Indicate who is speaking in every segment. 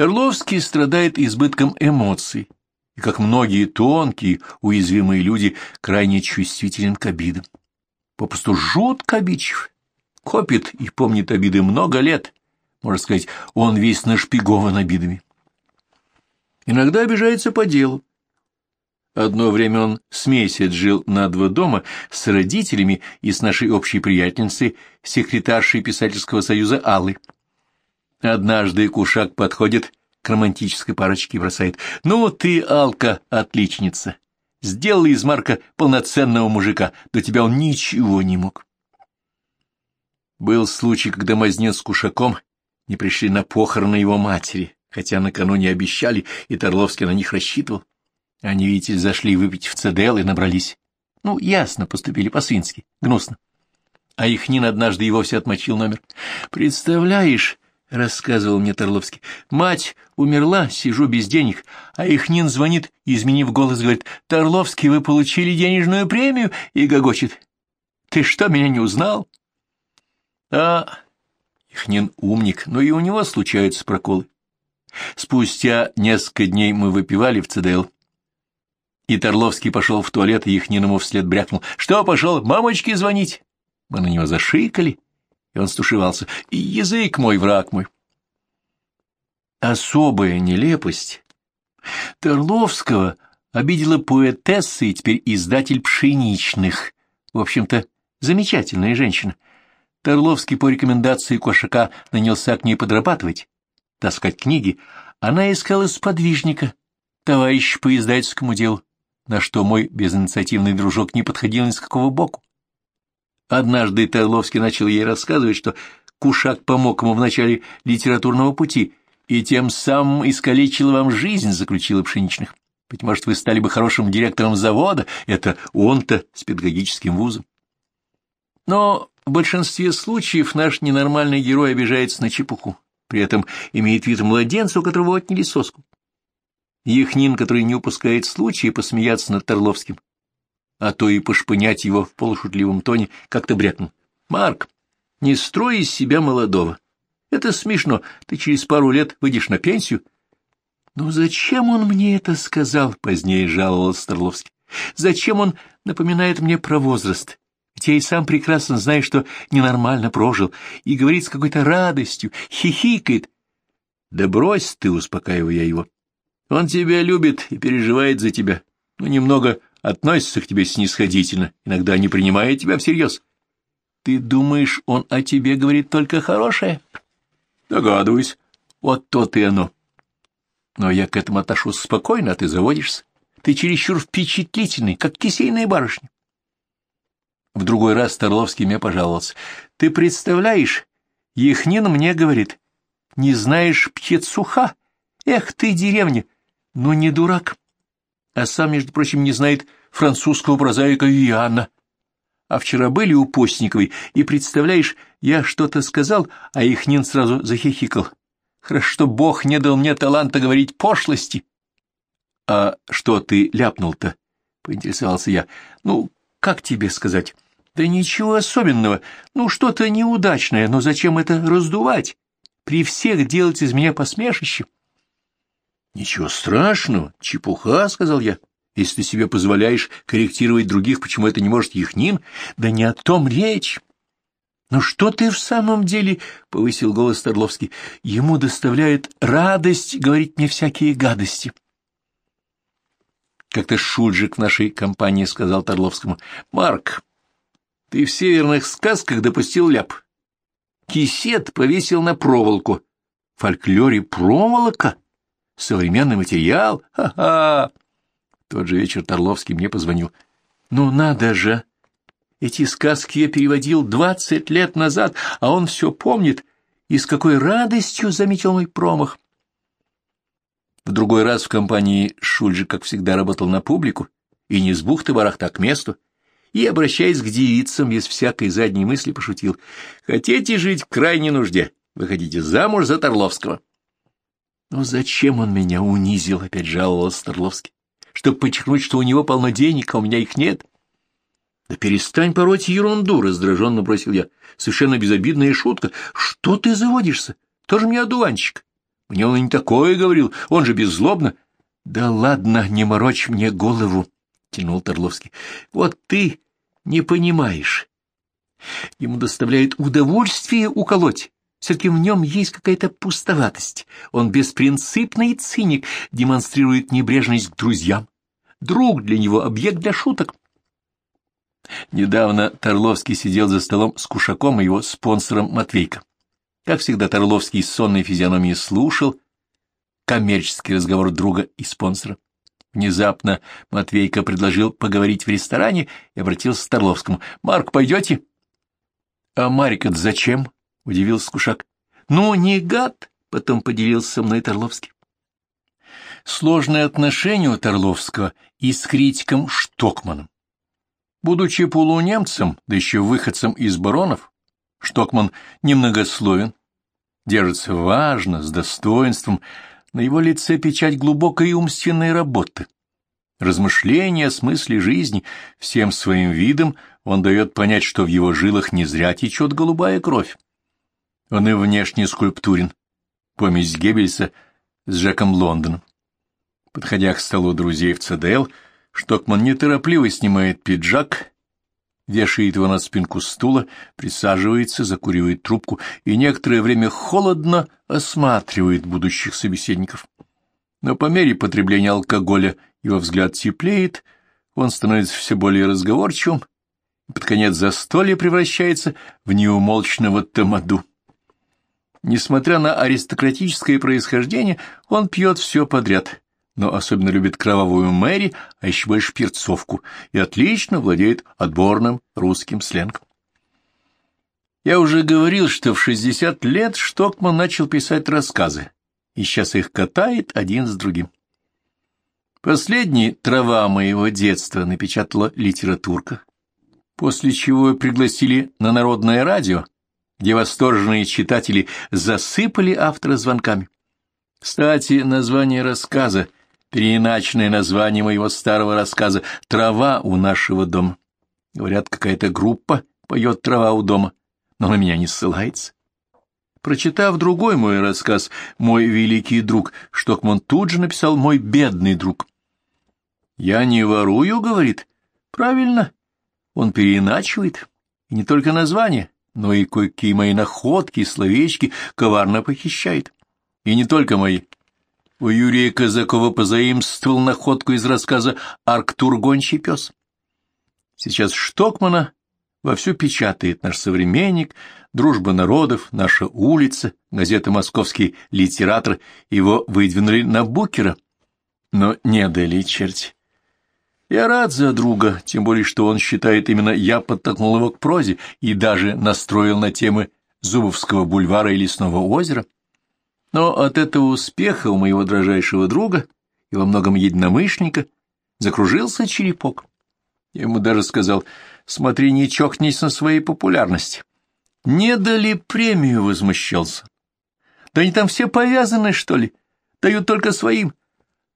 Speaker 1: Торловский страдает избытком эмоций, и, как многие тонкие, уязвимые люди, крайне чувствителен к обидам. Попросту жутко обидчив. Копит и помнит обиды много лет. Можно сказать, он весь нашпигован обидами. Иногда обижается по делу. Одно время он с месяц жил на два дома с родителями и с нашей общей приятельницей, секретаршей писательского союза Аллой. Однажды Кушак подходит к романтической парочке и бросает. «Ну ты, Алка, отличница! Сделала из Марка полноценного мужика, до тебя он ничего не мог». Был случай, когда Мазнец с Кушаком не пришли на похороны его матери, хотя накануне обещали, и Торловский на них рассчитывал. Они, видите, зашли выпить в ЦДЛ и набрались. Ну, ясно, поступили по-свински, гнусно. А их Нин однажды и вовсе отмочил номер. Представляешь, — рассказывал мне Торловский. — Мать умерла, сижу без денег, а Ихнин звонит, изменив голос, говорит, — Торловский, вы получили денежную премию? И гогочет. — Ты что, меня не узнал? — А, Ихнин умник, но и у него случаются проколы. Спустя несколько дней мы выпивали в ЦДЛ. И Торловский пошел в туалет, и Ихнин ему вслед брякнул. — Что, пошел мамочке звонить? Мы на него зашикали. — и он стушевался. И язык мой, враг мой. Особая нелепость. Торловского обидела поэтесса и теперь издатель пшеничных. В общем-то, замечательная женщина. Торловский по рекомендации Кошака нанялся к ней подрабатывать, таскать книги. Она искала сподвижника, товарищ по издательскому делу, на что мой безинициативный дружок не подходил ни с какого боку. Однажды Терловский начал ей рассказывать, что Кушак помог ему в начале литературного пути и тем самым искалечил вам жизнь, заключила Пшеничных. Быть может, вы стали бы хорошим директором завода, это он-то с педагогическим вузом. Но в большинстве случаев наш ненормальный герой обижается на чепуху, при этом имеет вид младенца, у которого отняли соску. Яхнин, который не упускает случая посмеяться над Торловским, а то и пошпынять его в полушутливом тоне, как-то брякнул. «Марк, не строй из себя молодого. Это смешно, ты через пару лет выйдешь на пенсию». «Ну зачем он мне это сказал?» — позднее жаловался Старловский. «Зачем он напоминает мне про возраст? Ведь я и сам прекрасно знаю, что ненормально прожил, и говорит с какой-то радостью, хихикает». «Да брось ты», — успокаиваю я его. «Он тебя любит и переживает за тебя, ну, немного относится к тебе снисходительно, иногда не принимая тебя всерьез. Ты думаешь, он о тебе говорит только хорошее? Догадываюсь. Вот то-то и оно. Но я к этому отношусь спокойно, а ты заводишься. Ты чересчур впечатлительный, как кисейная барышня. В другой раз Торловский мне пожаловался. Ты представляешь, Яхнин мне говорит, не знаешь птицуха? Эх ты, деревня, ну не дурак а сам, между прочим, не знает французского прозаика Виана. А вчера были у Постниковой, и, представляешь, я что-то сказал, а Ихнин сразу захихикал. Хорошо, что Бог не дал мне таланта говорить пошлости. — А что ты ляпнул-то? — поинтересовался я. — Ну, как тебе сказать? — Да ничего особенного. Ну, что-то неудачное, но зачем это раздувать? При всех делать из меня посмешище? —— Ничего страшного, чепуха, — сказал я. — Если ты себе позволяешь корректировать других, почему это не может Яхнин? Да не о том речь. — Ну что ты в самом деле, — повысил голос Торловский, — ему доставляет радость говорить мне всякие гадости. Как-то Шульжик в нашей компании сказал Торловскому, — Марк, ты в северных сказках допустил ляп. Кисет повесил на проволоку. Фольклоре проволока — Современный материал? Ха-ха! Тот же вечер Торловский мне позвонил. Ну надо же! Эти сказки я переводил двадцать лет назад, а он все помнит. И с какой радостью заметил мой промах. В другой раз в компании Шульджи, как всегда, работал на публику, и не с бухты-барахта, к месту, и, обращаясь к девицам, без всякой задней мысли, пошутил. «Хотите жить в крайней нужде? Выходите замуж за Торловского». Но зачем он меня унизил, опять жаловался Старловский, чтобы подчеркнуть, что у него полно денег, а у меня их нет? Да перестань пороть ерунду, раздраженно бросил я. Совершенно безобидная шутка. Что ты заводишься? Тоже мне одуванчик. Мне он не такое говорил, он же беззлобно. — Да ладно, не морочь мне голову, — тянул Торловский. — Вот ты не понимаешь. Ему доставляет удовольствие уколоть. Все-таки в нем есть какая-то пустоватость. Он беспринципный циник, демонстрирует небрежность к друзьям. Друг для него — объект для шуток. Недавно Торловский сидел за столом с Кушаком и его спонсором Матвейко. Как всегда, Торловский с сонной физиономией слушал коммерческий разговор друга и спонсора. Внезапно Матвейко предложил поговорить в ресторане и обратился к Торловскому. — Марк, пойдете? — А Марик зачем? — удивился Кушак. — Ну, не гад, — потом поделился со мной Торловский. Сложные отношения у Торловского и с критиком Штокманом. Будучи полунемцем, да еще выходцем из баронов, Штокман немногословен, держится важно, с достоинством, на его лице печать глубокой умственной работы. Размышления о смысле жизни, всем своим видом он дает понять, что в его жилах не зря течет голубая кровь. Он и внешне скульптурен, помесь Геббельса с Жаком Лондоном. Подходя к столу друзей в ЦДЛ, Штокман неторопливо снимает пиджак, вешает его на спинку стула, присаживается, закуривает трубку и некоторое время холодно осматривает будущих собеседников. Но по мере потребления алкоголя его взгляд теплеет, он становится все более разговорчивым, и под конец застолье превращается в неумолчного тамаду. Несмотря на аристократическое происхождение, он пьет все подряд, но особенно любит кровавую Мэри, а еще больше перцовку, и отлично владеет отборным русским сленгом. Я уже говорил, что в 60 лет Штокман начал писать рассказы, и сейчас их катает один с другим. Последний «Трава моего детства» напечатала литературка, после чего пригласили на народное радио, где восторженные читатели засыпали автора звонками. Кстати, название рассказа — переиначенное название моего старого рассказа «Трава у нашего дома». Говорят, какая-то группа поет «Трава у дома», но на меня не ссылается. Прочитав другой мой рассказ «Мой великий друг», Штокман тут же написал «Мой бедный друг». «Я не ворую», — говорит. «Правильно». Он переиначивает. И не только название, но и кое-какие мои находки, словечки коварно похищает. И не только мои. У Юрия Казакова позаимствовал находку из рассказа «Арктур гончий пес». Сейчас Штокмана вовсю печатает наш современник, «Дружба народов», «Наша улица», газета «Московский литератор», его выдвинули на Букера, но не дали черти. Я рад за друга, тем более, что он считает, именно я подтолкнул его к прозе и даже настроил на темы Зубовского бульвара и Лесного озера. Но от этого успеха у моего дрожайшего друга и во многом единомышленника закружился черепок. Я ему даже сказал, смотри, не чокнись на своей популярности. Не дали премию, возмущался. Да они там все повязаны, что ли? Дают только своим.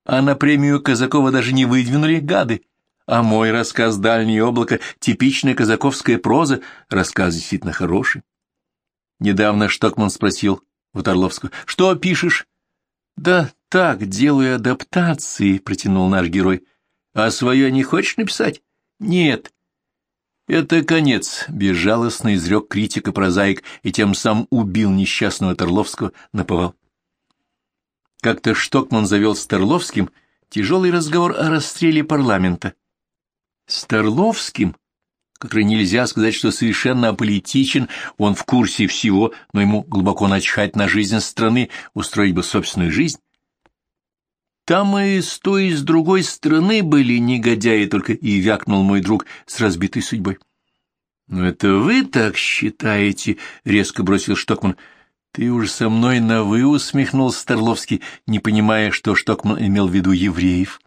Speaker 1: А на премию Казакова даже не выдвинули гады. А мой рассказ «Дальнее облако» — типичная казаковская проза, рассказ действительно хороший. Недавно Штокман спросил, вот Орловскую. — Что пишешь? — Да так, делаю адаптации, — протянул наш герой. — А свое не хочешь написать? — Нет. — Это конец, — безжалостно изрек критика-прозаик и тем сам убил несчастного Торловского, наповал. Как-то Штокман завел с Торловским тяжелый разговор о расстреле парламента. С Торловским который нельзя сказать, что совершенно аполитичен, он в курсе всего, но ему глубоко начхать на жизнь страны, устроить бы собственную жизнь. Там и с той, и с другой стороны были негодяи, только и вякнул мой друг с разбитой судьбой. — Ну это вы так считаете? — резко бросил Штокман. — Ты уж со мной на «вы» усмехнулся Старловский, не понимая, что Штокман имел в виду евреев.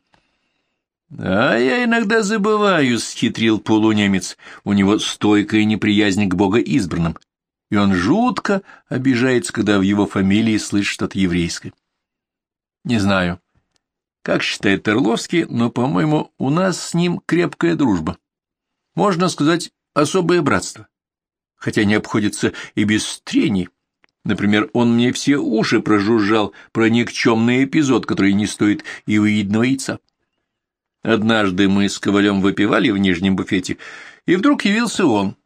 Speaker 1: — А я иногда забываю, — схитрил полунемец. У него стойкая неприязнь к богоизбранным, и он жутко обижается, когда в его фамилии слышит что-то еврейское. Не знаю, как считает Терловский, но, по-моему, у нас с ним крепкая дружба. Можно сказать, особое братство, хотя не обходится и без трений. Например, он мне все уши прожужжал про никчемный эпизод, который не стоит и выедного яйца. Однажды мы с Ковалем выпивали в нижнем буфете, и вдруг явился он,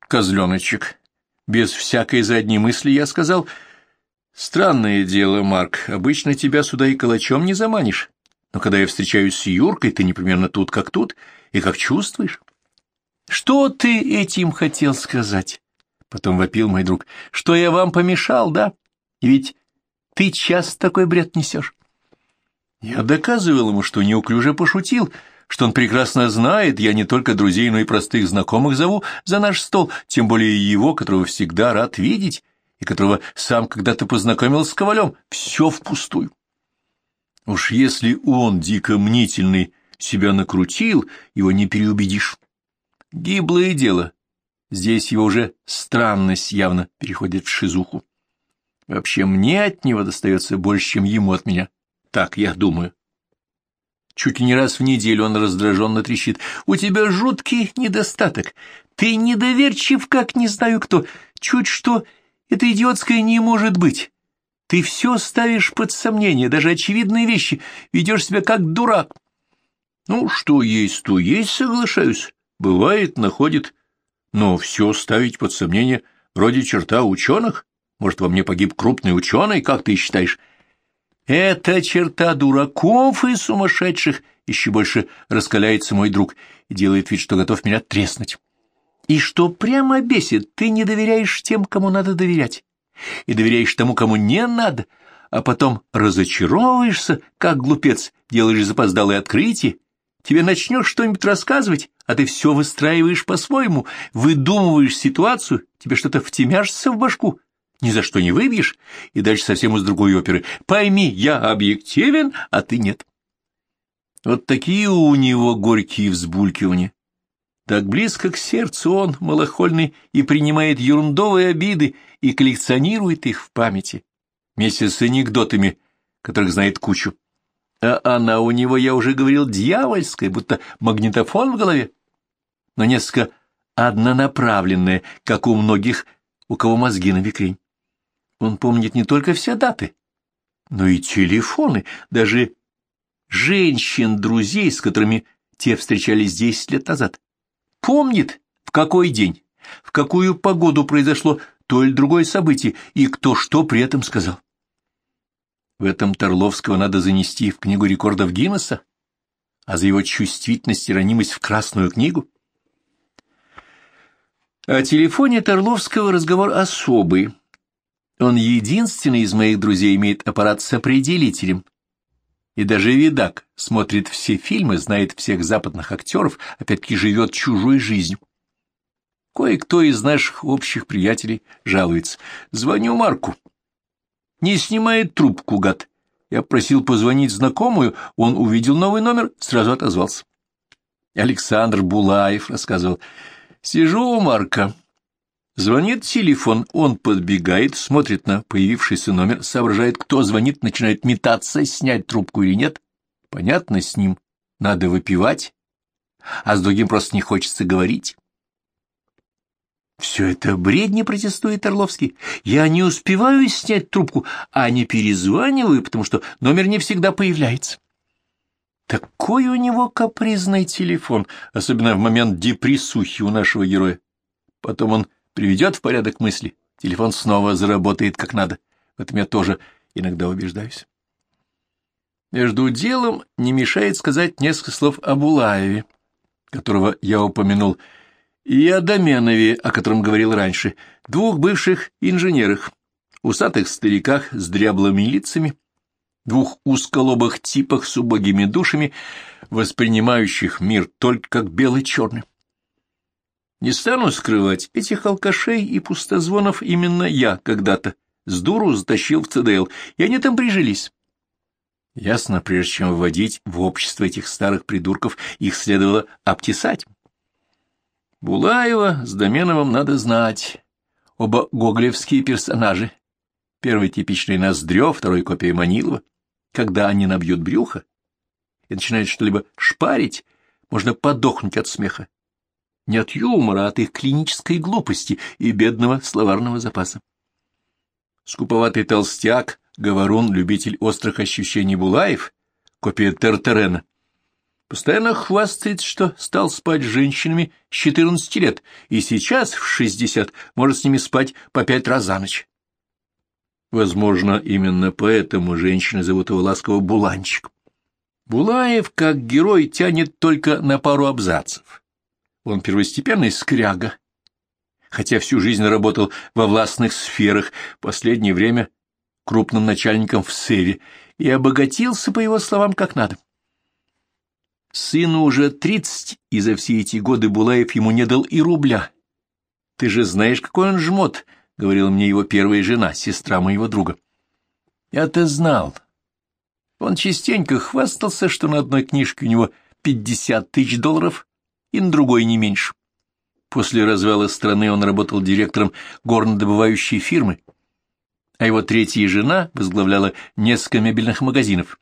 Speaker 1: козленочек. Без всякой задней мысли я сказал, «Странное дело, Марк, обычно тебя сюда и калачом не заманишь, но когда я встречаюсь с Юркой, ты непременно тут как тут, и как чувствуешь». «Что ты этим хотел сказать?» Потом вопил мой друг. «Что я вам помешал, да? Ведь ты часто такой бред несешь». Я доказывал ему, что неуклюже пошутил, что он прекрасно знает, я не только друзей, но и простых знакомых зову за наш стол, тем более его, которого всегда рад видеть, и которого сам когда-то познакомил с Ковалем. Все впустую. Уж если он, дико мнительный, себя накрутил, его не переубедишь. Гиблое дело. Здесь его уже странность явно переходит в шизуху. Вообще мне от него достается больше, чем ему от меня. Так я думаю. Чуть ли не раз в неделю он раздраженно трещит. «У тебя жуткий недостаток. Ты недоверчив, как не знаю кто. Чуть что, это идиотское не может быть. Ты все ставишь под сомнение, даже очевидные вещи. Ведешь себя как дурак». «Ну, что есть, то есть, соглашаюсь. Бывает, находит. Но все ставить под сомнение вроде черта ученых. Может, во мне погиб крупный ученый, как ты считаешь?» Эта черта дураков и сумасшедших еще больше раскаляется мой друг и делает вид, что готов меня треснуть. И что прямо бесит, ты не доверяешь тем, кому надо доверять, и доверяешь тому, кому не надо, а потом разочаровываешься, как глупец, делаешь запоздалые открытия, тебе начнешь что-нибудь рассказывать, а ты все выстраиваешь по-своему, выдумываешь ситуацию, тебе что-то втемяшься в башку, ни за что не выбьешь, и дальше совсем из другой оперы. Пойми, я объективен, а ты нет. Вот такие у него горькие взбулькивания. Так близко к сердцу он, малохольный, и принимает ерундовые обиды и коллекционирует их в памяти, вместе с анекдотами, которых знает кучу. А она у него, я уже говорил, дьявольская, будто магнитофон в голове, но несколько однонаправленная, как у многих, у кого мозги на бекрень. Он помнит не только все даты, но и телефоны, даже женщин-друзей, с которыми те встречались десять лет назад. Помнит, в какой день, в какую погоду произошло то или другое событие, и кто что при этом сказал. В этом Торловского надо занести в книгу рекордов Гиннесса, а за его чувствительность и ранимость в Красную книгу. О телефоне Торловского разговор особый. Он единственный из моих друзей имеет аппарат с определителем. И даже видак смотрит все фильмы, знает всех западных актеров, опять-таки живет чужой жизнью. Кое-кто из наших общих приятелей жалуется. Звоню Марку. Не снимает трубку, гад. Я просил позвонить знакомую, он увидел новый номер, сразу отозвался. Александр Булаев рассказывал. Сижу у Марка, Звонит телефон, он подбегает, смотрит на появившийся номер, соображает, кто звонит, начинает метаться, снять трубку или нет. Понятно, с ним надо выпивать, а с другим просто не хочется говорить. Все это бредни, протестует Орловский. Я не успеваю снять трубку, а не перезваниваю, потому что номер не всегда появляется. Такой у него капризный телефон, особенно в момент депрессухи у нашего героя. Потом он приведет в порядок мысли, телефон снова заработает как надо. В этом я тоже иногда убеждаюсь. Между делом не мешает сказать несколько слов о Булаеве, которого я упомянул, и о Доменове, о котором говорил раньше, двух бывших инженерах, усатых стариках с дряблыми лицами, двух узколобых типах с убогими душами, воспринимающих мир только как белый-черный. Не стану скрывать, этих алкашей и пустозвонов именно я когда-то с дуру затащил в ЦДЛ, и они там прижились. Ясно, прежде чем вводить в общество этих старых придурков, их следовало обтесать. Булаева с Доменовым надо знать. Оба гоголевские персонажи. Первый типичный Ноздрев, второй копия Манилова. Когда они набьют брюхо и начинают что-либо шпарить, можно подохнуть от смеха не от юмора, а от их клинической глупости и бедного словарного запаса. Скуповатый толстяк, говорун, любитель острых ощущений Булаев, копия Тертерена, постоянно хвастается, что стал спать с женщинами с 14 лет, и сейчас, в 60, может с ними спать по пять раз за ночь. Возможно, именно поэтому женщины зовут его ласково Буланчик. Булаев, как герой, тянет только на пару абзацев. Он первостепенный скряга, хотя всю жизнь работал во властных сферах, последнее время крупным начальником в Севе, и обогатился, по его словам, как надо. Сыну уже тридцать, и за все эти годы Булаев ему не дал и рубля. Ты же знаешь, какой он жмот, — говорила мне его первая жена, сестра моего друга. Я-то знал. Он частенько хвастался, что на одной книжке у него пятьдесят тысяч долларов, и на другой не меньше. После развала страны он работал директором горнодобывающей фирмы, а его третья жена возглавляла несколько мебельных магазинов.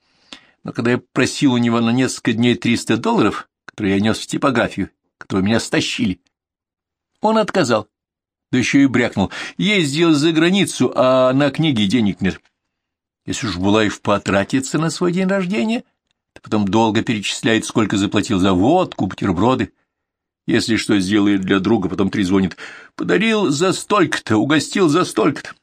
Speaker 1: Но когда я просил у него на несколько дней триста долларов, которые я нес в типографию, которые меня стащили, он отказал, да еще и брякнул. Ездил за границу, а на книги денег нет. Если уж Булаев потратится на свой день рождения, то потом долго перечисляет, сколько заплатил за водку, бутерброды. Если что сделает для друга, потом трезвонит. Подарил за столько-то, угостил за столько-то.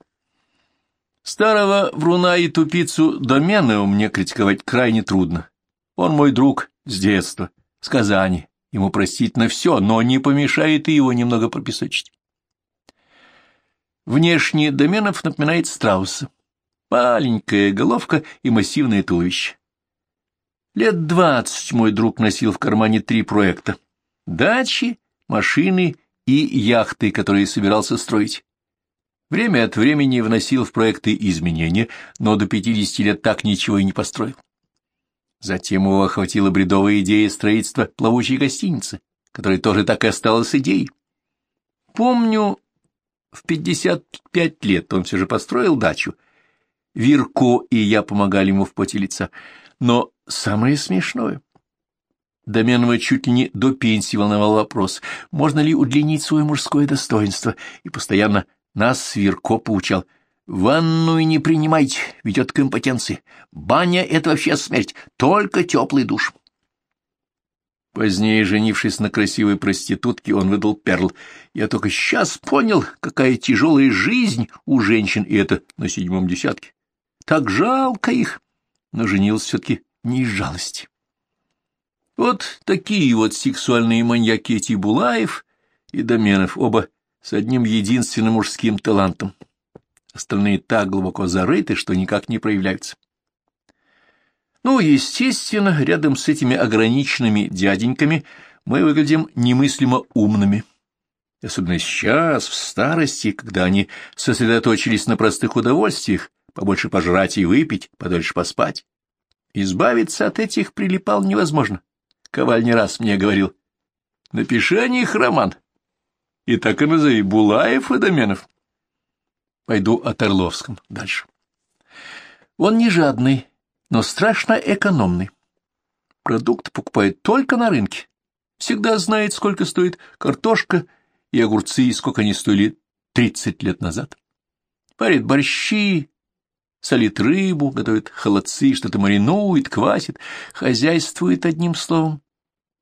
Speaker 1: Старого вруна и тупицу Доменео мне критиковать крайне трудно. Он мой друг с детства, с Казани. Ему простить на все, но не помешает и его немного пропесочить. Внешне Доменов напоминает страуса. Маленькая головка и массивное туловище. Лет двадцать мой друг носил в кармане три проекта дачи, машины и яхты, которые собирался строить. Время от времени вносил в проекты изменения, но до 50 лет так ничего и не построил. Затем его охватила бредовая идея строительства плавучей гостиницы, которая тоже так и осталась идеей. Помню, в 55 лет он все же построил дачу. Вирко и я помогали ему в поте лица. Но самое смешное — Доменова чуть ли не до пенсии волновал вопрос, можно ли удлинить свое мужское достоинство, и постоянно нас Сверко поучал. «Ванную не принимайте, ведет к импотенции. Баня — это вообще смерть, только теплый душ». Позднее, женившись на красивой проститутке, он выдал перл. Я только сейчас понял, какая тяжелая жизнь у женщин, и это на седьмом десятке. Так жалко их, но женился все-таки не из жалости. Вот такие вот сексуальные маньяки эти Булаев и Доменов, оба с одним единственным мужским талантом. Остальные так глубоко зарыты, что никак не проявляются. Ну, естественно, рядом с этими ограниченными дяденьками мы выглядим немыслимо умными. Особенно сейчас, в старости, когда они сосредоточились на простых удовольствиях, побольше пожрать и выпить, подольше поспать. Избавиться от этих прилипал невозможно. Коваль не раз мне говорил. Напиши о них роман. И так и назови Булаев и Доменов. Пойду о Орловском дальше. Он не жадный, но страшно экономный. Продукт покупает только на рынке. Всегда знает, сколько стоит картошка и огурцы, и сколько они стоили тридцать лет назад. Парит борщи, солит рыбу, готовит холодцы, что-то маринует, квасит, хозяйствует одним словом,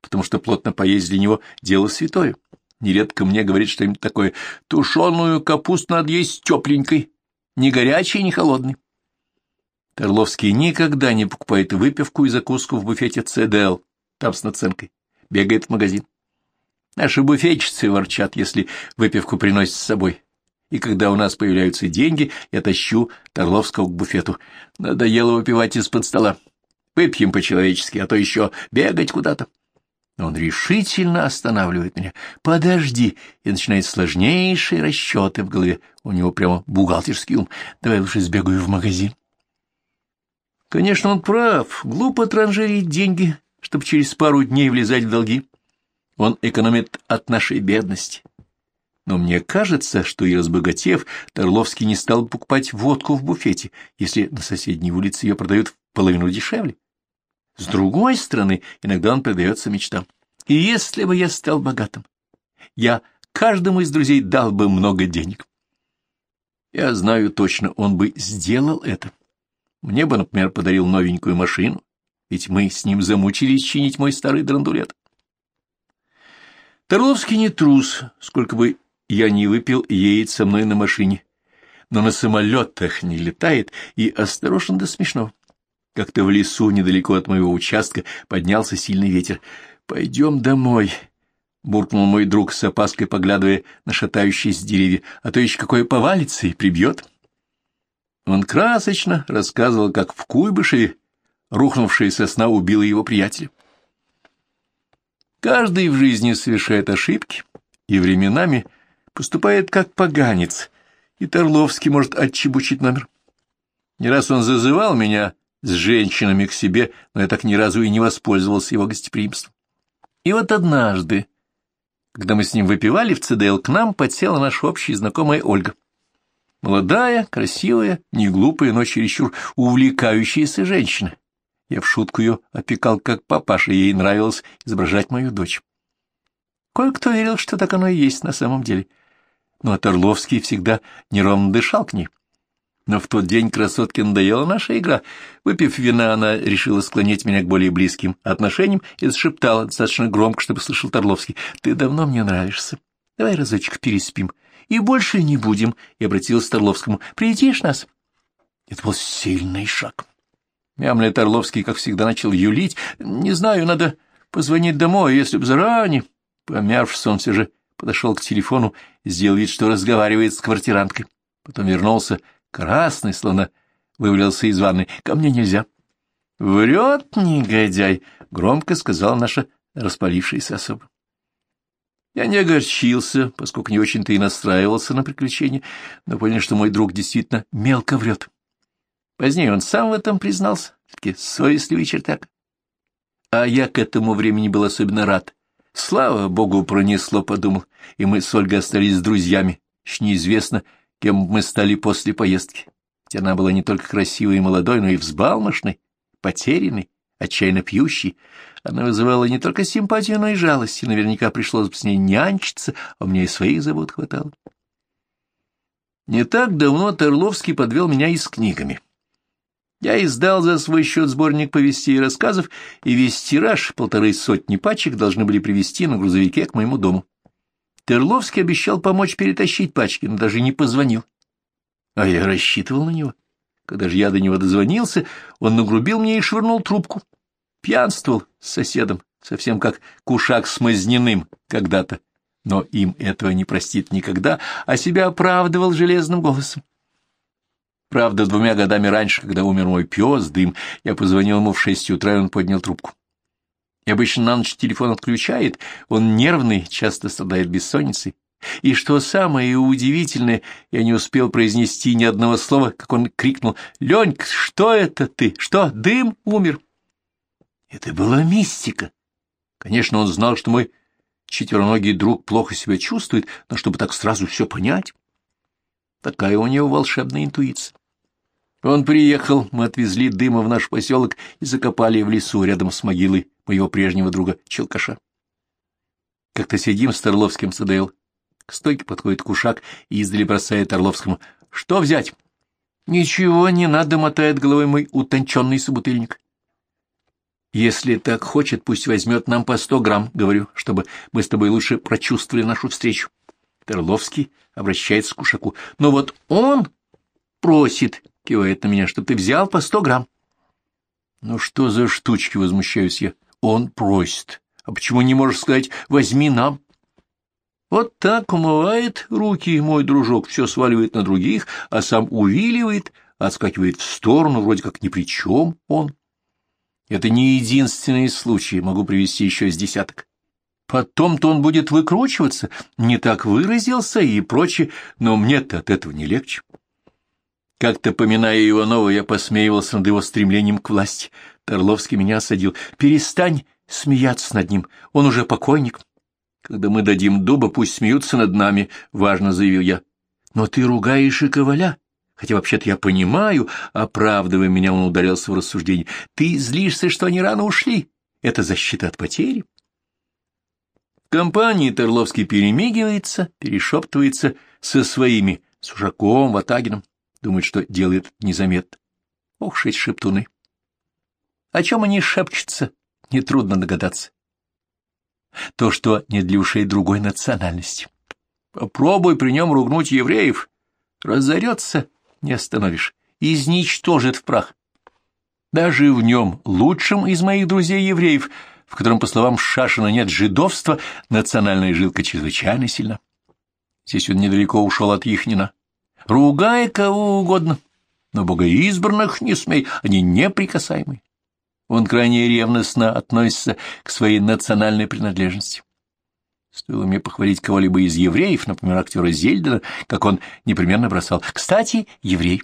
Speaker 1: потому что плотно поесть для него дело святое. Нередко мне говорит что-нибудь такое, тушеную капусту надо есть тепленькой, не горячей, не холодной. Торловский никогда не покупает выпивку и закуску в буфете ЦДЛ, там с наценкой, бегает в магазин. Наши буфетчицы ворчат, если выпивку приносят с собой и когда у нас появляются деньги, я тащу Торловского к буфету. Надоело выпивать из-под стола. Выпьем по-человечески, а то еще бегать куда-то. Он решительно останавливает меня. «Подожди!» И начинает сложнейшие расчеты в голове. У него прямо бухгалтерский ум. «Давай лучше сбегаю в магазин». Конечно, он прав. Глупо транжирить деньги, чтобы через пару дней влезать в долги. Он экономит от нашей бедности но мне кажется, что и разбогатев, Торловский не стал покупать водку в буфете, если на соседней улице ее продают в половину дешевле. С другой стороны, иногда он предается мечтам. И если бы я стал богатым, я каждому из друзей дал бы много денег. Я знаю точно, он бы сделал это. Мне бы, например, подарил новенькую машину, ведь мы с ним замучились чинить мой старый драндулет. Торловский не трус, сколько бы я ни выпил, едет со мной на машине, но на самолетах не летает и осторожен до смешного. Как-то в лесу недалеко от моего участка поднялся сильный ветер. «Пойдем домой», — буркнул мой друг с опаской, поглядывая на шатающиеся деревья, «а то еще какое повалится и прибьет». Он красочно рассказывал, как в Куйбышеве рухнувшая сосна убила его приятеля. Каждый в жизни совершает ошибки и временами поступает как поганец, и Торловский может отчебучить номер. Не раз он зазывал меня с женщинами к себе, но я так ни разу и не воспользовался его гостеприимством. И вот однажды, когда мы с ним выпивали в ЦДЛ, к нам подсела наша общая знакомая Ольга. Молодая, красивая, не глупая, но чересчур увлекающаяся женщина. Я в шутку ее опекал как папаша, ей нравилось изображать мою дочь. Кое-кто верил, что так оно и есть на самом деле. Но Орловский всегда неровно дышал к ней. Но в тот день красотке надоела наша игра. Выпив вина, она решила склонить меня к более близким отношениям и зашептала достаточно громко, чтобы слышал Торловский. «Ты давно мне нравишься. Давай разочек переспим. И больше не будем», — и обратилась к Торловскому. «Приедешь нас?» Это был сильный шаг. Мямля Орловский, как всегда, начал юлить. «Не знаю, надо позвонить домой, если б заранее...» Помявшись, он все же подошел к телефону, сделал вид, что разговаривает с квартиранткой. Потом вернулся красный, словно вывалился из ванной. «Ко мне нельзя». «Врет, негодяй!» — громко сказала наша распалившаяся особа. Я не огорчился, поскольку не очень-то и настраивался на приключения, но понял, что мой друг действительно мелко врет. Позднее он сам в этом признался, все-таки совестливый чертак. А я к этому времени был особенно рад. Слава богу, пронесло, подумал, и мы с Ольгой остались друзьями. Еще неизвестно, кем мы стали после поездки. Ведь она была не только красивой и молодой, но и взбалмошной, потерянной, отчаянно пьющей. Она вызывала не только симпатию, но и жалость, и наверняка пришлось бы с ней нянчиться, а у меня и своих забот хватало. Не так давно Терловский подвел меня и с книгами. Я издал за свой счет сборник повестей и рассказов, и весь тираж, полторы сотни пачек, должны были привезти на грузовике к моему дому. Терловский обещал помочь перетащить пачки, но даже не позвонил. А я рассчитывал на него. Когда же я до него дозвонился, он нагрубил мне и швырнул трубку. Пьянствовал с соседом, совсем как кушак с Мазненным когда-то. Но им этого не простит никогда, а себя оправдывал железным голосом. Правда, двумя годами раньше, когда умер мой пес, Дым, я позвонил ему в шесть утра, и он поднял трубку. И обычно на ночь телефон отключает, он нервный, часто страдает бессонницей. И что самое удивительное, я не успел произнести ни одного слова, как он крикнул «Ленька, что это ты? Что, дым умер?» Это была мистика. Конечно, он знал, что мой четвероногий друг плохо себя чувствует, но чтобы так сразу все понять... Такая у него волшебная интуиция. Он приехал, мы отвезли дыма в наш поселок и закопали в лесу рядом с могилой моего прежнего друга Челкаша. Как-то сидим с Орловским ЦДЛ. К стойке подходит кушак и издали бросает Орловскому. «Что взять?» «Ничего не надо», — мотает головой мой утонченный собутыльник. «Если так хочет, пусть возьмет нам по сто грамм», — говорю, чтобы мы с тобой лучше прочувствовали нашу встречу. Терловский обращается к кушаку. «Но вот он просит», — кивает на меня, — «чтобы ты взял по сто грамм». «Ну что за штучки?» — возмущаюсь я. «Он просит. А почему не можешь сказать «возьми нам»?» Вот так умывает руки мой дружок, все сваливает на других, а сам увиливает, отскакивает в сторону, вроде как ни при чем он. Это не единственный случай, могу привести еще из десяток. Потом-то он будет выкручиваться, не так выразился и прочее, но мне-то от этого не легче. Как-то, поминая Иванова, я посмеивался над его стремлением к власти. Торловский меня осадил. «Перестань смеяться над ним, он уже покойник». «Когда мы дадим дуба, пусть смеются над нами», — важно заявил я. «Но ты ругаешь и коваля. Хотя вообще-то я понимаю, оправдывая меня, он ударился в рассуждение. Ты злишься, что они рано ушли. Это защита от потери». В компании Торловский перемигивается, перешептывается со своими с Ушаком, Ватагином. Думает, что делает незаметно. Ох, шесть шептуны. О чем они шепчутся, нетрудно догадаться. То, что не для ушей другой национальности. Попробуй при нем ругнуть евреев. Разорется, не остановишь, изничтожит в прах. Даже в нем, лучшем из моих друзей-евреев, в котором, по словам Шашина, нет жидовства, национальная жилка чрезвычайно сильна. Здесь он недалеко ушел от Ихнина. Ругай кого угодно, но богоизбранных не смей, они неприкасаемые. Он крайне ревностно относится к своей национальной принадлежности. Стоило мне похвалить кого-либо из евреев, например, актера Зельдена, как он непременно бросал. Кстати, еврей.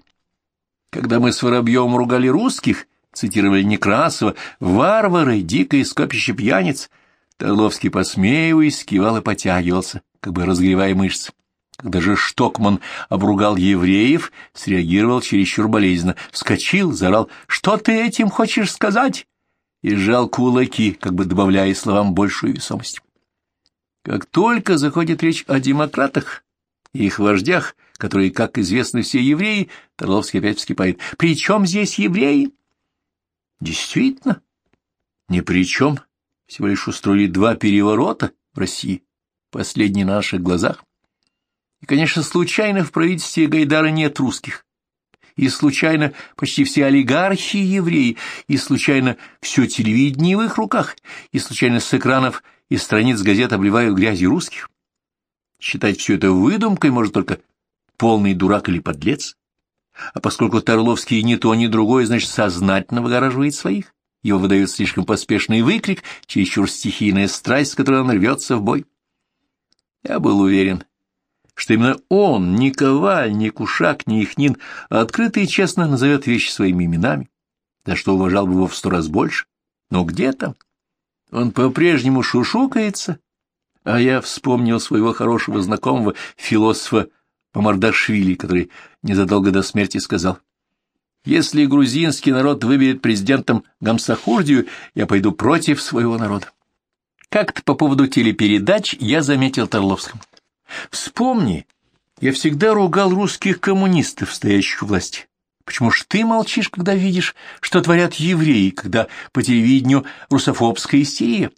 Speaker 1: Когда мы с Воробьевым ругали русских, цитировали Некрасова, «варвары, дикое скопище пьяниц», Торловский, посмеиваясь, кивал и потягивался, как бы разгревая мышцы. Когда же Штокман обругал евреев, среагировал чересчур болезненно, вскочил, заорал «Что ты этим хочешь сказать?» и сжал кулаки, как бы добавляя словам большую весомость. Как только заходит речь о демократах и их вождях, которые, как известно, все евреи, Торловский опять вскипает. «При чем здесь евреи?» Действительно, ни при чем. Всего лишь устроили два переворота в России, последний на наших глазах. И, конечно, случайно в правительстве Гайдара нет русских. И случайно почти все олигархи евреи, и случайно все телевидение в их руках, и случайно с экранов и страниц газет обливают грязью русских. Считать все это выдумкой может только полный дурак или подлец. А поскольку Торловский ни то, ни другое, значит, сознательно выгораживает своих, его выдает слишком поспешный выкрик, чересчур стихийная страсть, с которой он рвется в бой. Я был уверен, что именно он, ни Коваль, ни Кушак, ни Ихнин, открыто и честно назовет вещи своими именами, за что уважал бы его в сто раз больше. Но где там? Он по-прежнему шушукается, а я вспомнил своего хорошего знакомого, философа Помардашвили, который незадолго до смерти сказал, «Если грузинский народ выберет президентом Гамсахурдию, я пойду против своего народа». Как-то по поводу телепередач я заметил Торловскому. «Вспомни, я всегда ругал русских коммунистов, стоящих у власти. Почему ж ты молчишь, когда видишь, что творят евреи, когда по телевидению русофобская истерия?»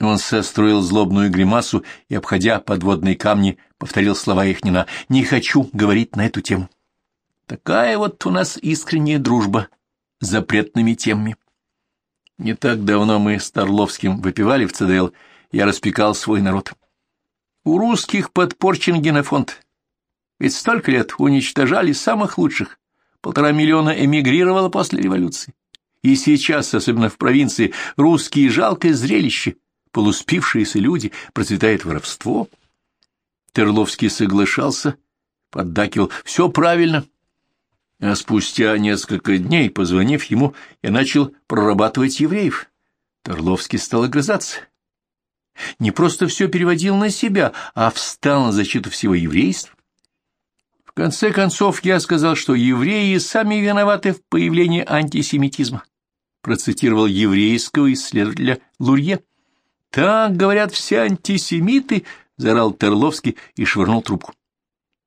Speaker 1: Он состроил злобную гримасу и, обходя подводные камни, повторил слова Ихнина. «Не хочу говорить на эту тему». Такая вот у нас искренняя дружба с запретными темами. Не так давно мы с Торловским выпивали в ЦДЛ, я распекал свой народ. У русских подпорчен генофонд. Ведь столько лет уничтожали самых лучших. Полтора миллиона эмигрировало после революции. И сейчас, особенно в провинции, русские жалкое зрелище — полуспившиеся люди, процветает воровство. Терловский соглашался, поддакивал «все правильно». А спустя несколько дней, позвонив ему, я начал прорабатывать евреев. Торловский стал огрызаться. Не просто все переводил на себя, а встал на защиту всего еврейства. В конце концов, я сказал, что евреи сами виноваты в появлении антисемитизма. Процитировал еврейского исследователя Лурье. Так говорят все антисемиты, заорал Терловский и швырнул трубку.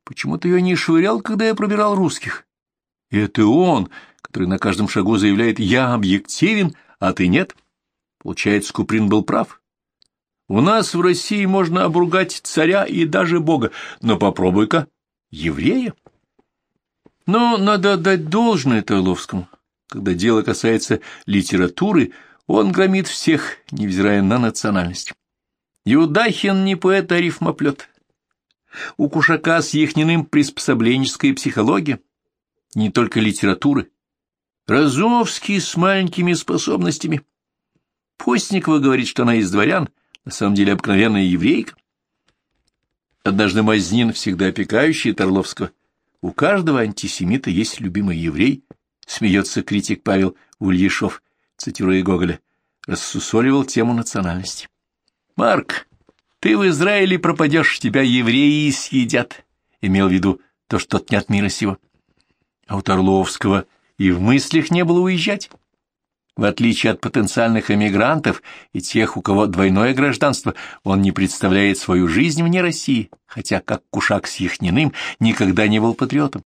Speaker 1: Почему ты ее не швырял, когда я пробирал русских? Это он, который на каждом шагу заявляет «я объективен, а ты нет». Получается, Куприн был прав. У нас в России можно обругать царя и даже Бога, но попробуй-ка еврея. Но надо отдать должное Терловскому. Когда дело касается литературы, он громит всех, невзирая на национальность. Юдахин не поэт, а рифмоплет. У Кушака с Яхниным приспособленческая психология, не только литературы. Разовский с маленькими способностями. Постникова говорит, что она из дворян, на самом деле обыкновенная еврейка. Однажды Мазнин, всегда опекающий Торловского, у каждого антисемита есть любимый еврей, смеется критик Павел Ульяшов, цитируя Гоголя, рассусоливал тему национальности. «Марк, ты в Израиле пропадешь, тебя евреи съедят», имел в виду то, что отнят мира сего. А у Торловского и в мыслях не было уезжать. В отличие от потенциальных эмигрантов и тех, у кого двойное гражданство, он не представляет свою жизнь вне России, хотя, как Кушак с Яхниным, никогда не был патриотом.